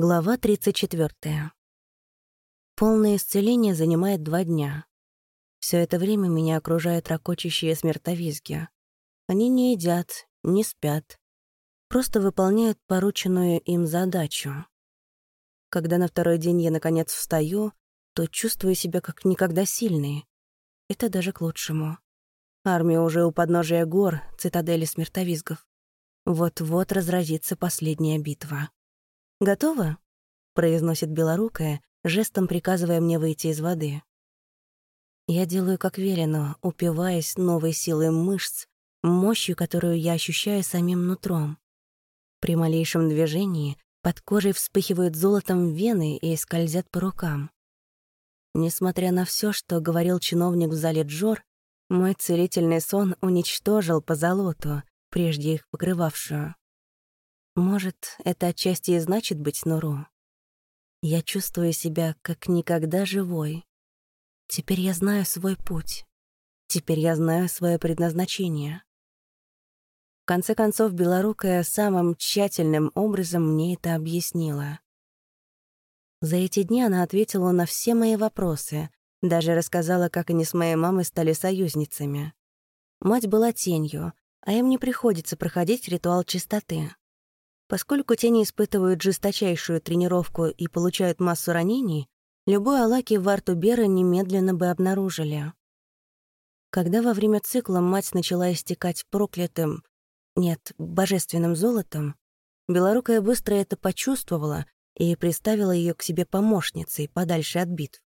Глава 34. Полное исцеление занимает два дня. Все это время меня окружают ракочущие смертовизги. Они не едят, не спят, просто выполняют порученную им задачу. Когда на второй день я наконец встаю, то чувствую себя как никогда сильной. Это даже к лучшему. Армия уже у подножия гор, цитадели смертовизгов. Вот-вот разразится последняя битва. «Готово?» — произносит белорукая, жестом приказывая мне выйти из воды. Я делаю как велено, упиваясь новой силой мышц, мощью, которую я ощущаю самим нутром. При малейшем движении под кожей вспыхивают золотом вены и скользят по рукам. Несмотря на все, что говорил чиновник в зале Джор, мой целительный сон уничтожил позолоту, прежде их покрывавшую. Может, это отчасти и значит быть Нуру. Я чувствую себя как никогда живой. Теперь я знаю свой путь. Теперь я знаю свое предназначение. В конце концов, Белорукая самым тщательным образом мне это объяснила. За эти дни она ответила на все мои вопросы, даже рассказала, как они с моей мамой стали союзницами. Мать была тенью, а им не приходится проходить ритуал чистоты. Поскольку тени испытывают жесточайшую тренировку и получают массу ранений, любой Алаки в Артубера немедленно бы обнаружили. Когда во время цикла мать начала истекать проклятым, нет, божественным золотом, Белорукая быстро это почувствовала и приставила ее к себе помощницей, подальше от битв.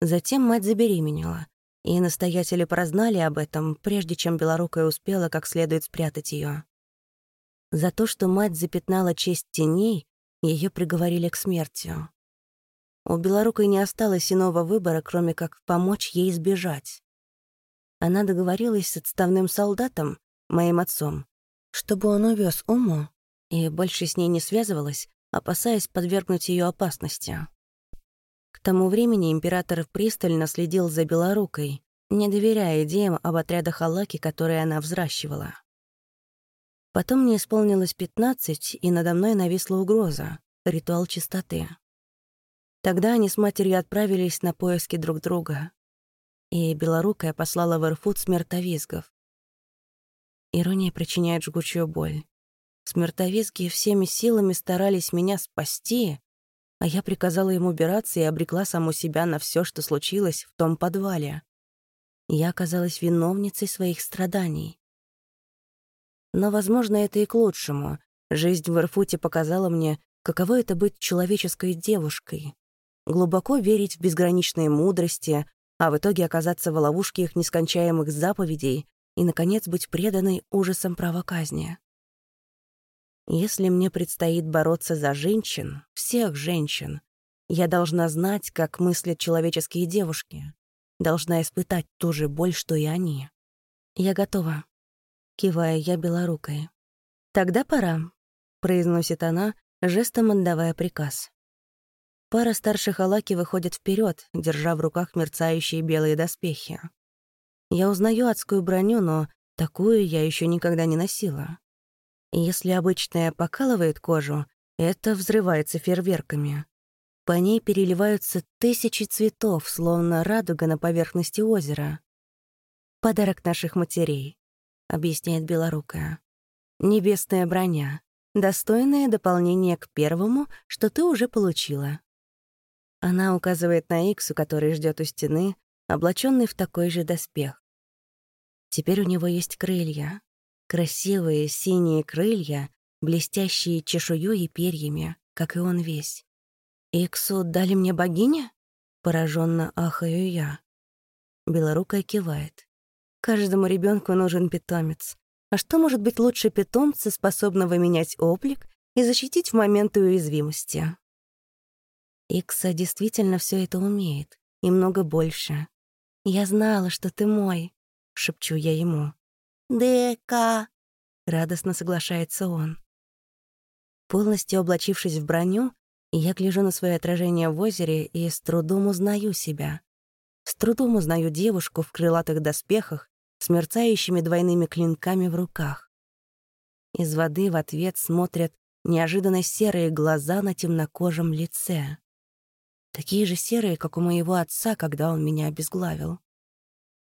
Затем мать забеременела, и настоятели прознали об этом, прежде чем Белорукая успела как следует спрятать ее. За то, что мать запятнала честь теней, ее приговорили к смерти. У Белорукой не осталось иного выбора, кроме как помочь ей избежать. Она договорилась с отставным солдатом, моим отцом, чтобы он увез Уму и больше с ней не связывалась, опасаясь подвергнуть ее опасности. К тому времени император пристально следил за Белорукой, не доверяя идеям об отрядах Аллаки, которые она взращивала. Потом мне исполнилось пятнадцать, и надо мной нависла угроза — ритуал чистоты. Тогда они с матерью отправились на поиски друг друга. И белорукая послала в Эрфут смертовизгов. Ирония причиняет жгучую боль. Смертовизги всеми силами старались меня спасти, а я приказала им убираться и обрекла саму себя на все, что случилось в том подвале. Я оказалась виновницей своих страданий. Но, возможно, это и к лучшему. Жизнь в Ирфуте показала мне, каково это быть человеческой девушкой. Глубоко верить в безграничные мудрости, а в итоге оказаться в ловушке их нескончаемых заповедей и, наконец, быть преданной ужасам правоказни. Если мне предстоит бороться за женщин, всех женщин, я должна знать, как мыслят человеческие девушки, должна испытать ту же боль, что и они. Я готова кивая я белорукой. «Тогда пора», — произносит она, жестом отдавая приказ. Пара старших Алаки выходит вперед, держа в руках мерцающие белые доспехи. Я узнаю адскую броню, но такую я еще никогда не носила. Если обычная покалывает кожу, это взрывается фейерверками. По ней переливаются тысячи цветов, словно радуга на поверхности озера. Подарок наших матерей. — объясняет Белорукая. «Небесная броня. Достойное дополнение к первому, что ты уже получила». Она указывает на Иксу, который ждет у стены, облаченный в такой же доспех. Теперь у него есть крылья. Красивые синие крылья, блестящие чешуей и перьями, как и он весь. «Иксу дали мне богиня?» Пораженно ахаю я. Белорукая кивает. Каждому ребенку нужен питомец. А что может быть лучше питомца, способного менять облик и защитить в моменты уязвимости? Икса действительно все это умеет, и много больше. «Я знала, что ты мой», — шепчу я ему. «Дека!» — радостно соглашается он. Полностью облачившись в броню, я гляжу на свое отражение в озере и с трудом узнаю себя. С трудом узнаю девушку в крылатых доспехах с мерцающими двойными клинками в руках. Из воды в ответ смотрят неожиданно серые глаза на темнокожем лице. Такие же серые, как у моего отца, когда он меня обезглавил.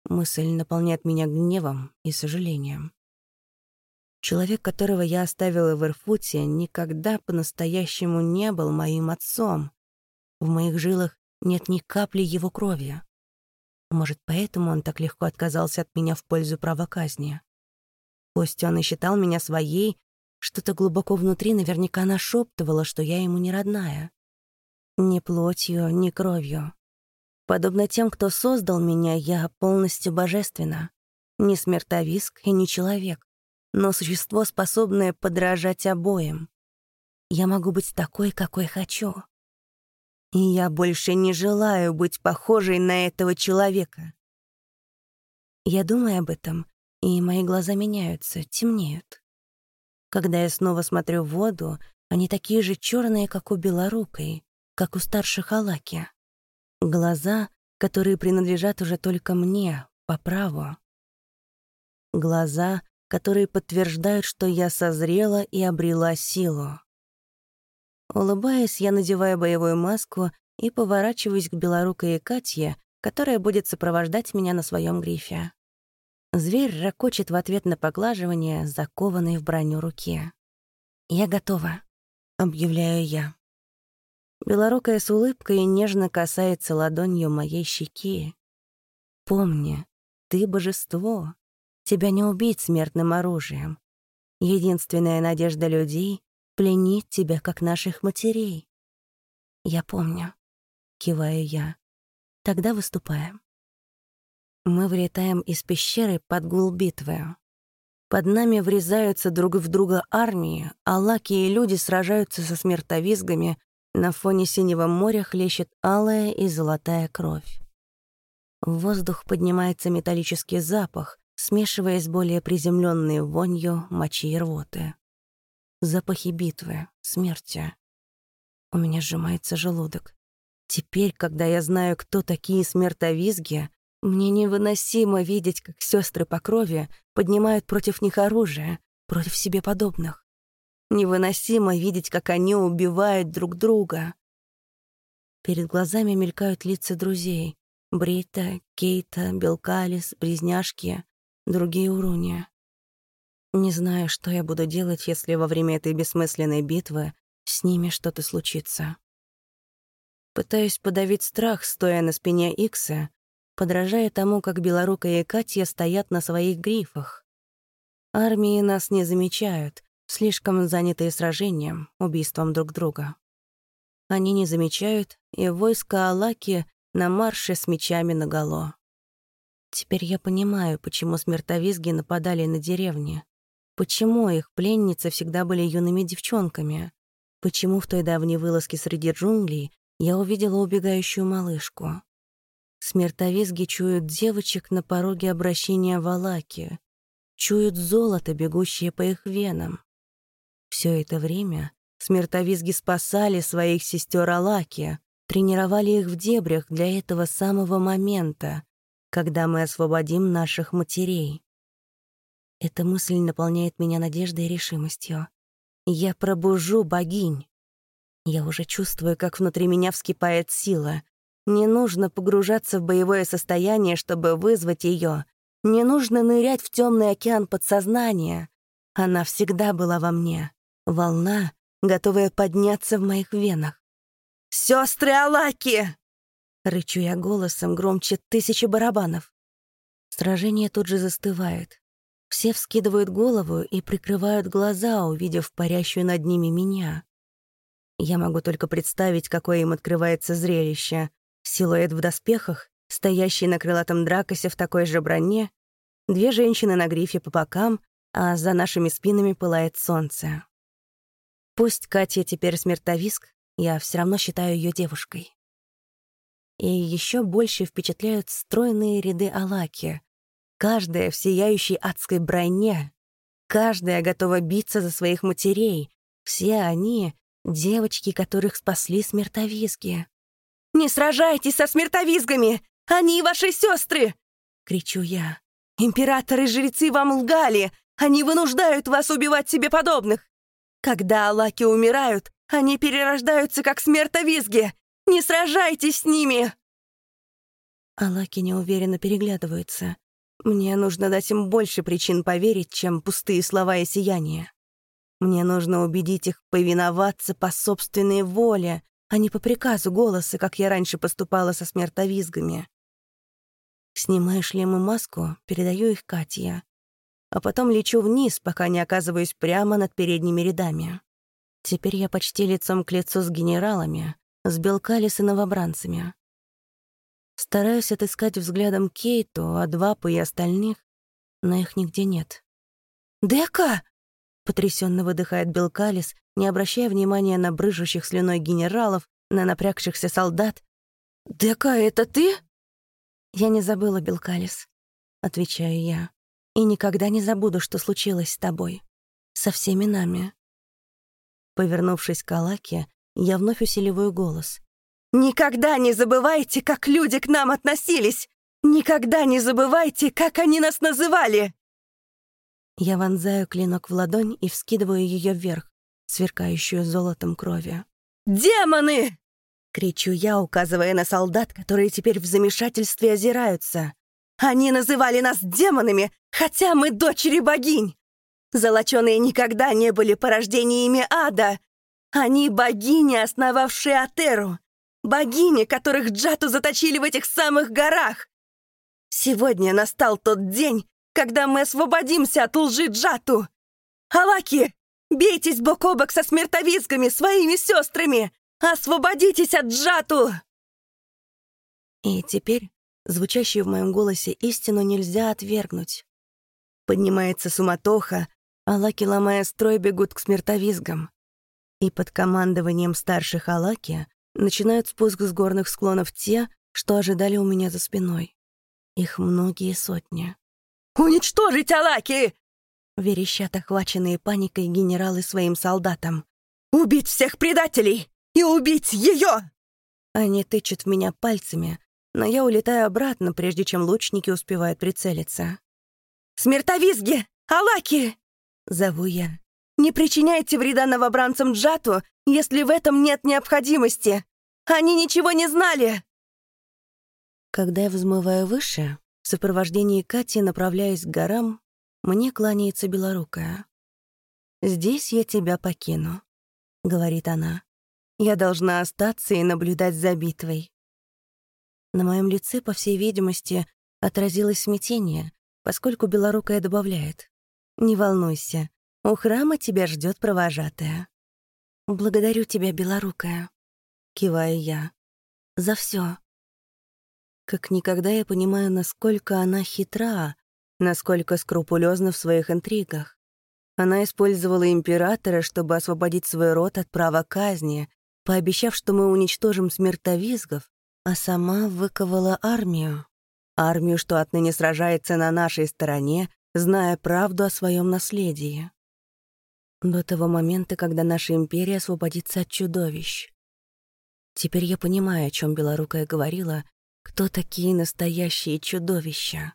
Мысль наполняет меня гневом и сожалением. Человек, которого я оставила в Ирфуте, никогда по-настоящему не был моим отцом. В моих жилах нет ни капли его крови. Может, поэтому он так легко отказался от меня в пользу права казни. Пусть он и считал меня своей, что-то глубоко внутри наверняка нашептывало, что я ему не родная. Ни плотью, ни кровью. Подобно тем, кто создал меня, я полностью божественна. Не смертовиск и не человек но существо, способное подражать обоим. Я могу быть такой, какой хочу. И я больше не желаю быть похожей на этого человека. Я думаю об этом, и мои глаза меняются, темнеют. Когда я снова смотрю в воду, они такие же черные, как у белорукой, как у старших Алаки. Глаза, которые принадлежат уже только мне, по праву. Глаза, которые подтверждают, что я созрела и обрела силу. Улыбаясь, я надеваю боевую маску и поворачиваюсь к белорукой Катье, которая будет сопровождать меня на своем грифе. Зверь ракочет в ответ на поглаживание, закованный в броню руки. «Я готова», — объявляю я. Белорукая с улыбкой нежно касается ладонью моей щеки. «Помни, ты божество, Тебя не убить смертным оружием. Единственная надежда людей — пленить тебя, как наших матерей. Я помню. Киваю я. Тогда выступаем. Мы вылетаем из пещеры под гул битвы. Под нами врезаются друг в друга армии, а лаки и люди сражаются со смертовизгами, на фоне синего моря хлещет алая и золотая кровь. В воздух поднимается металлический запах, смешиваясь с более приземленной вонью мочи и рвоты. Запахи битвы, смерти. У меня сжимается желудок. Теперь, когда я знаю, кто такие смертовизги, мне невыносимо видеть, как сестры по крови поднимают против них оружие, против себе подобных. Невыносимо видеть, как они убивают друг друга. Перед глазами мелькают лица друзей. Брита, Кейта, Белкалис, Близняшки другие уруния. Не знаю, что я буду делать, если во время этой бессмысленной битвы с ними что-то случится. Пытаюсь подавить страх, стоя на спине Икса, подражая тому, как Белорукая и Катя стоят на своих грифах. Армии нас не замечают, слишком занятые сражением, убийством друг друга. Они не замечают, и войско Алаки на марше с мечами наголо. Теперь я понимаю, почему смертовизги нападали на деревни. Почему их пленницы всегда были юными девчонками. Почему в той давней вылазке среди джунглей я увидела убегающую малышку. Смертовизги чуют девочек на пороге обращения в Алаки. Чуют золото, бегущее по их венам. Все это время смертовизги спасали своих сестер Алаки, тренировали их в дебрях для этого самого момента, когда мы освободим наших матерей. Эта мысль наполняет меня надеждой и решимостью. Я пробужу богинь. Я уже чувствую, как внутри меня вскипает сила. Не нужно погружаться в боевое состояние, чтобы вызвать ее. Не нужно нырять в темный океан подсознания. Она всегда была во мне. Волна, готовая подняться в моих венах. «Сестры Алаки!» Рычу я голосом громче тысячи барабанов. Сражение тут же застывает. Все вскидывают голову и прикрывают глаза, увидев парящую над ними меня. Я могу только представить, какое им открывается зрелище. Силуэт в доспехах, стоящий на крылатом дракосе в такой же броне, две женщины на грифе по бокам, а за нашими спинами пылает солнце. Пусть Катя теперь смертовиск, я все равно считаю ее девушкой. И еще больше впечатляют стройные ряды Алаки. Каждая в сияющей адской броне. Каждая готова биться за своих матерей. Все они — девочки, которых спасли смертовизги. «Не сражайтесь со смертовизгами! Они ваши сестры! кричу я. «Императоры и жрецы вам лгали! Они вынуждают вас убивать себе подобных! Когда алаки умирают, они перерождаются, как смертовизги! Не сражайтесь с ними!» Алаки неуверенно переглядываются. Мне нужно дать им больше причин поверить, чем пустые слова и сияние. Мне нужно убедить их повиноваться по собственной воле, а не по приказу голоса, как я раньше поступала со смертовизгами. Снимаю шлем и маску, передаю их Катье. А потом лечу вниз, пока не оказываюсь прямо над передними рядами. Теперь я почти лицом к лицу с генералами, с Белкалис и новобранцами. Стараюсь отыскать взглядом Кейту, Адвапу и остальных, но их нигде нет. «Дека!» — потрясенно выдыхает Белкалис, не обращая внимания на брыжущих слюной генералов, на напрягшихся солдат. «Дека, это ты?» «Я не забыла, Белкалис», — отвечаю я. «И никогда не забуду, что случилось с тобой. Со всеми нами». Повернувшись к Алаке, я вновь усиливаю голос. «Никогда не забывайте, как люди к нам относились! Никогда не забывайте, как они нас называли!» Я вонзаю клинок в ладонь и вскидываю ее вверх, сверкающую золотом крови. «Демоны!» — кричу я, указывая на солдат, которые теперь в замешательстве озираются. «Они называли нас демонами, хотя мы дочери богинь! Золоченые никогда не были порождениями ада. Они богини, основавшие Атеру. Богини, которых Джату заточили в этих самых горах. Сегодня настал тот день, когда мы освободимся от лжи Джату. Алаки, бейтесь бок о бок со смертовизгами, своими сестрами. Освободитесь от Джату. И теперь звучащую в моем голосе истину нельзя отвергнуть. Поднимается суматоха, Алаки, ломая строй, бегут к смертовизгам. И под командованием старших Алаки начинают спуск с горных склонов те, что ожидали у меня за спиной. Их многие сотни. «Уничтожить Алаки!» Верещат охваченные паникой генералы своим солдатам. «Убить всех предателей! И убить ее!» Они тычут в меня пальцами, но я улетаю обратно, прежде чем лучники успевают прицелиться. «Смертовизги! Алаки!» Зову я. «Не причиняйте вреда новобранцам Джату, если в этом нет необходимости! Они ничего не знали!» Когда я взмываю выше, в сопровождении Кати направляюсь к горам, мне кланяется белорукая. «Здесь я тебя покину», — говорит она. «Я должна остаться и наблюдать за битвой». На моем лице, по всей видимости, отразилось смятение, поскольку белорукая добавляет. «Не волнуйся, у храма тебя ждет провожатая». «Благодарю тебя, белорукая», — киваю я. «За все. Как никогда я понимаю, насколько она хитра, насколько скрупулезна в своих интригах. Она использовала императора, чтобы освободить свой род от права казни, пообещав, что мы уничтожим смертовизгов, а сама выковала армию. Армию, что отныне сражается на нашей стороне, зная правду о своем наследии. До того момента, когда наша империя освободится от чудовищ. Теперь я понимаю, о чем Белорукая говорила, кто такие настоящие чудовища.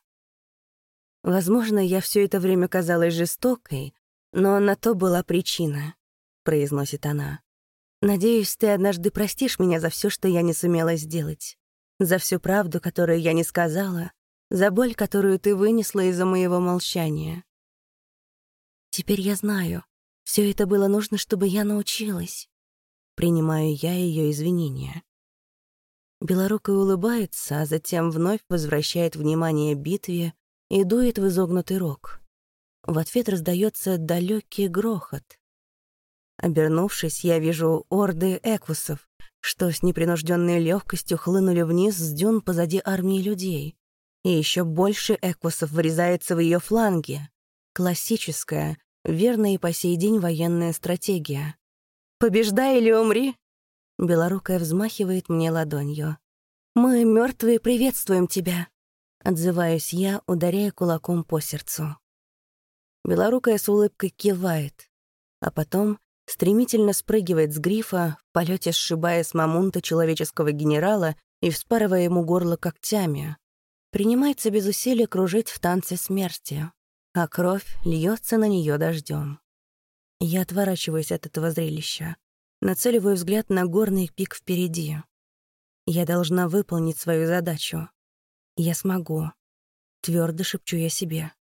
Возможно, я все это время казалась жестокой, но на то была причина, произносит она. Надеюсь, ты однажды простишь меня за все, что я не сумела сделать, за всю правду, которую я не сказала, за боль, которую ты вынесла из-за моего молчания. Теперь я знаю, все это было нужно, чтобы я научилась. Принимаю я ее извинения. Белорукая улыбается, а затем вновь возвращает внимание битве и дует в изогнутый рог. В ответ раздается далекий грохот. Обернувшись, я вижу орды эквусов, что с непринужденной легкостью хлынули вниз с дюн позади армии людей и еще больше эквусов врезается в ее фланги. Классическая, верная и по сей день военная стратегия. «Побеждай или умри!» Белорукая взмахивает мне ладонью. «Мы, мертвые, приветствуем тебя!» Отзываюсь я, ударяя кулаком по сердцу. Белорукая с улыбкой кивает, а потом стремительно спрыгивает с грифа, в полете сшибая с мамунта человеческого генерала и вспарывая ему горло когтями, принимается без усилий кружить в танце смерти, а кровь льется на нее дождем. Я отворачиваюсь от этого зрелища, нацеливаю взгляд на горный пик впереди. Я должна выполнить свою задачу. Я смогу. Твердо шепчу я себе.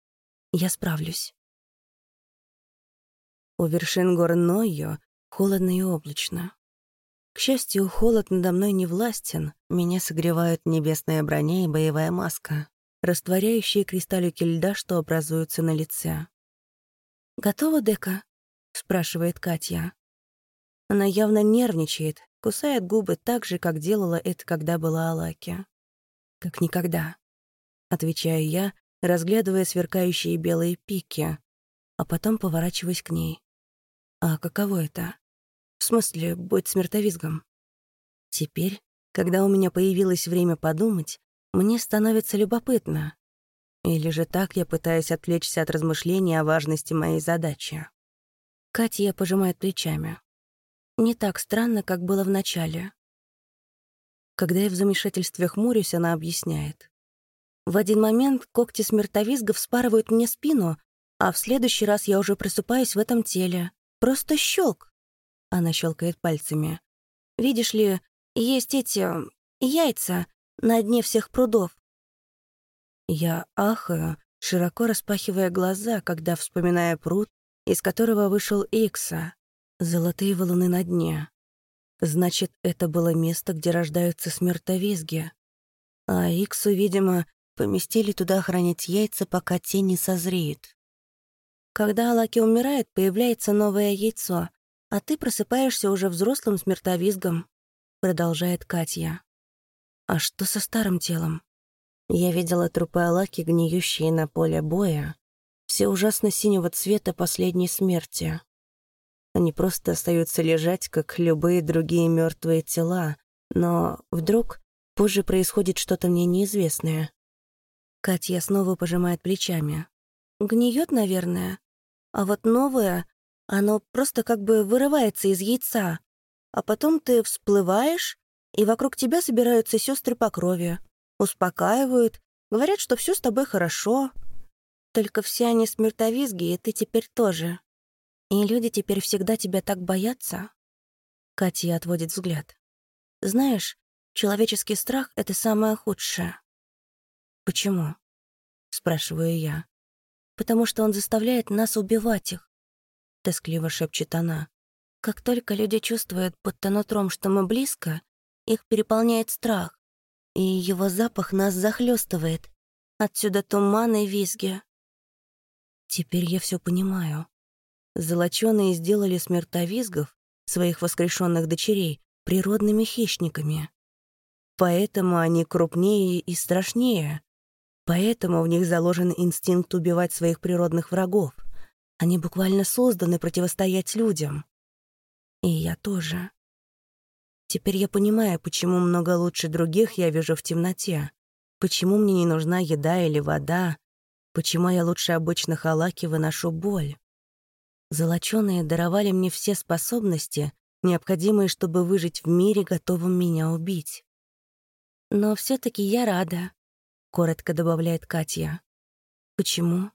Я справлюсь. У вершин гор Нойо холодно и облачно. К счастью, холод надо мной не властен, меня согревают небесная броня и боевая маска, растворяющие кристаллики льда, что образуются на лице. «Готова, Дека?» — спрашивает Катя. Она явно нервничает, кусает губы так же, как делала это, когда была Алаки. «Как никогда», — отвечаю я, разглядывая сверкающие белые пики, а потом поворачиваюсь к ней. «А каково это?» В смысле, быть смертовизгом. Теперь, когда у меня появилось время подумать, мне становится любопытно. Или же так я пытаюсь отвлечься от размышлений о важности моей задачи. Катя пожимает плечами. Не так странно, как было в начале. Когда я в замешательстве хмурюсь, она объясняет. В один момент когти смертовизга вспарывают мне спину, а в следующий раз я уже просыпаюсь в этом теле. Просто щелк. Она щелкает пальцами. «Видишь ли, есть эти... яйца на дне всех прудов». Я ахаю, широко распахивая глаза, когда вспоминая пруд, из которого вышел Икса. Золотые валуны на дне. Значит, это было место, где рождаются смертовизги. А Иксу, видимо, поместили туда хранить яйца, пока тень не созреет. Когда Алаки умирает, появляется новое яйцо, «А ты просыпаешься уже взрослым смертовизгом», — продолжает Катя. «А что со старым телом?» Я видела трупы Алаки, гниющие на поле боя, все ужасно синего цвета последней смерти. Они просто остаются лежать, как любые другие мертвые тела, но вдруг позже происходит что-то мне неизвестное. Катя снова пожимает плечами. Гниет, наверное. А вот новое оно просто как бы вырывается из яйца. А потом ты всплываешь, и вокруг тебя собираются сестры по крови. Успокаивают, говорят, что все с тобой хорошо. Только все они смертовизги, и ты теперь тоже. И люди теперь всегда тебя так боятся. Катя отводит взгляд. Знаешь, человеческий страх — это самое худшее. «Почему?» — спрашиваю я. «Потому что он заставляет нас убивать их. — тоскливо шепчет она. «Как только люди чувствуют будто нутром, что мы близко, их переполняет страх, и его запах нас захлестывает. Отсюда туман и визги». Теперь я все понимаю. Золочёные сделали смертовизгов, своих воскрешенных дочерей, природными хищниками. Поэтому они крупнее и страшнее. Поэтому в них заложен инстинкт убивать своих природных врагов — они буквально созданы противостоять людям. И я тоже. Теперь я понимаю, почему много лучше других я вижу в темноте. Почему мне не нужна еда или вода. Почему я лучше обычных алаки выношу боль. Золочёные даровали мне все способности, необходимые, чтобы выжить в мире, готовом меня убить. Но все таки я рада, — коротко добавляет Катя. Почему?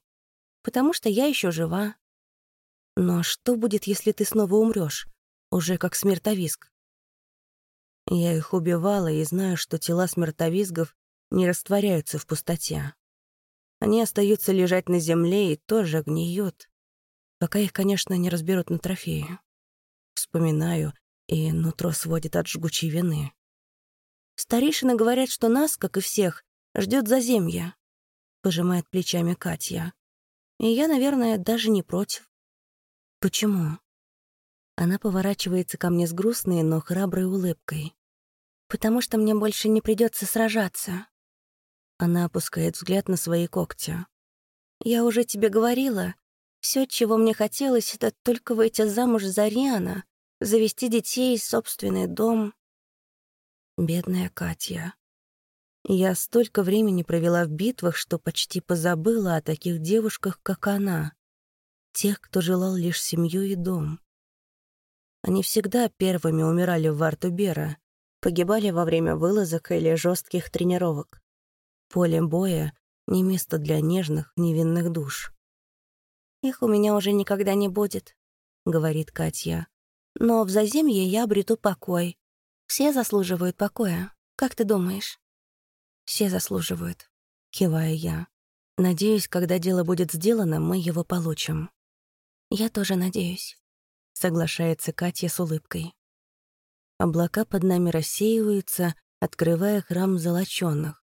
потому что я еще жива. Но что будет, если ты снова умрешь, уже как смертовиск? Я их убивала и знаю, что тела смертовизгов не растворяются в пустоте. Они остаются лежать на земле и тоже гниют, пока их, конечно, не разберут на трофеи. Вспоминаю, и нутро сводит от жгучей вины. Старейшины говорят, что нас, как и всех, ждет заземье. Пожимает плечами Катя. И я, наверное, даже не против. Почему? Она поворачивается ко мне с грустной, но храброй улыбкой. Потому что мне больше не придется сражаться. Она опускает взгляд на свои когти. Я уже тебе говорила, все, чего мне хотелось, это только выйти замуж за Риана, завести детей, собственный дом. Бедная Катя. Я столько времени провела в битвах, что почти позабыла о таких девушках, как она. Тех, кто желал лишь семью и дом. Они всегда первыми умирали в Вартубера, погибали во время вылазок или жестких тренировок. Поле боя — не место для нежных, невинных душ. Их у меня уже никогда не будет. говорит Катя. «Но в заземье я обрету покой. Все заслуживают покоя. Как ты думаешь?» «Все заслуживают», — киваю я. «Надеюсь, когда дело будет сделано, мы его получим». «Я тоже надеюсь», — соглашается Катя с улыбкой. Облака под нами рассеиваются, открывая храм золочёных.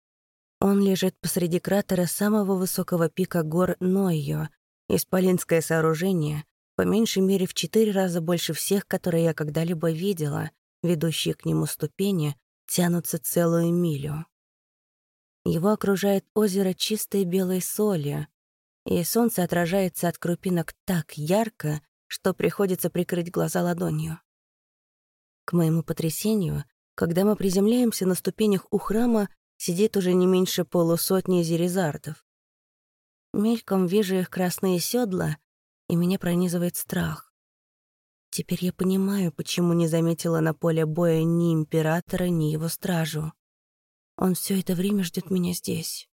Он лежит посреди кратера самого высокого пика гор Нойо, исполинское сооружение, по меньшей мере в четыре раза больше всех, которые я когда-либо видела, ведущие к нему ступени, тянутся целую милю. Его окружает озеро чистой белой соли, и солнце отражается от крупинок так ярко, что приходится прикрыть глаза ладонью. К моему потрясению, когда мы приземляемся на ступенях у храма, сидит уже не меньше полусотни зерезардов. Мельком вижу их красные седла, и меня пронизывает страх. Теперь я понимаю, почему не заметила на поле боя ни императора, ни его стражу. Он все это время ждет меня здесь.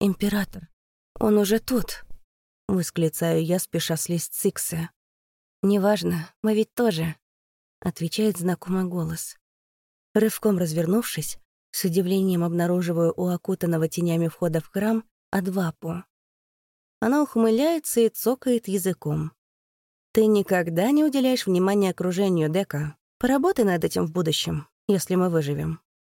Император, он уже тут. Восклицаю я, спеша слезть с Икса. «Неважно, мы ведь тоже», — отвечает знакомый голос. Рывком развернувшись, с удивлением обнаруживаю у окутанного тенями входа в храм Адвапу. Она ухмыляется и цокает языком. «Ты никогда не уделяешь внимания окружению, Дека. Поработай над этим в будущем, если мы выживем».